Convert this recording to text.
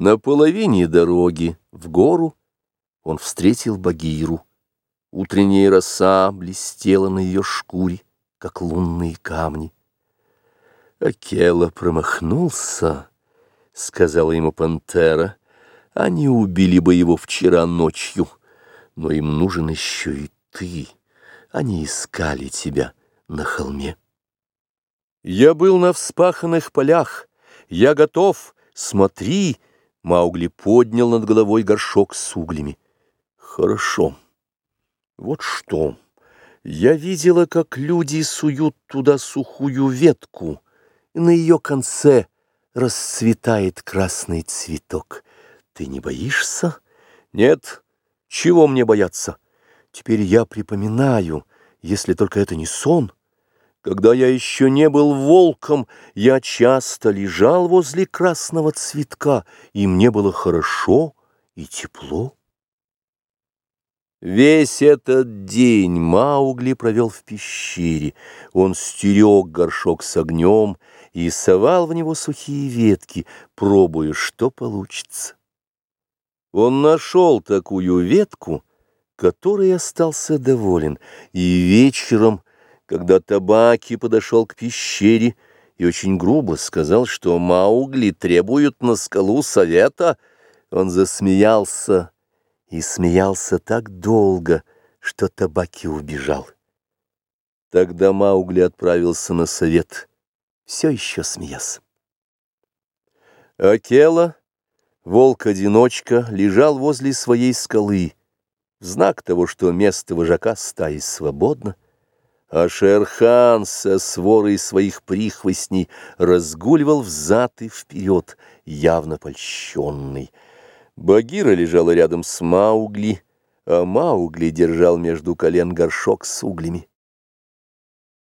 На половине дороги в гору он встретил Багиру. Утренняя роса блестела на ее шкуре, как лунные камни. Акела промахнулся, — сказала ему пантера. Они убили бы его вчера ночью, но им нужен еще и ты. Они искали тебя на холме. Я был на вспаханных полях, я готов, смотри, — Маугли поднял над головой горшок с углями. Хорошо. Вот что. Я видела, как люди суют туда сухую ветку, и на ее конце расцветает красный цветок. Ты не боишься? Нет. Чего мне бояться? Теперь я припоминаю, если только это не сон — когда я еще не был волком, я часто лежал возле красного цветка, и мне было хорошо и тепло. Весь этот день Маугли провел в пещере. Он стерег горшок с огнем и совал в него сухие ветки, пробуя, что получится. Он нашел такую ветку, которой остался доволен, и вечером когда Табаки подошел к пещере и очень грубо сказал, что Маугли требуют на скалу совета, он засмеялся и смеялся так долго, что Табаки убежал. Тогда Маугли отправился на совет, все еще смеясь. Акела, волк-одиночка, лежал возле своей скалы, в знак того, что место вожака стаи свободно, а Шерхан со сворой своих прихвостней разгуливал взад и вперед, явно польщенный. Багира лежала рядом с Маугли, а Маугли держал между колен горшок с углями.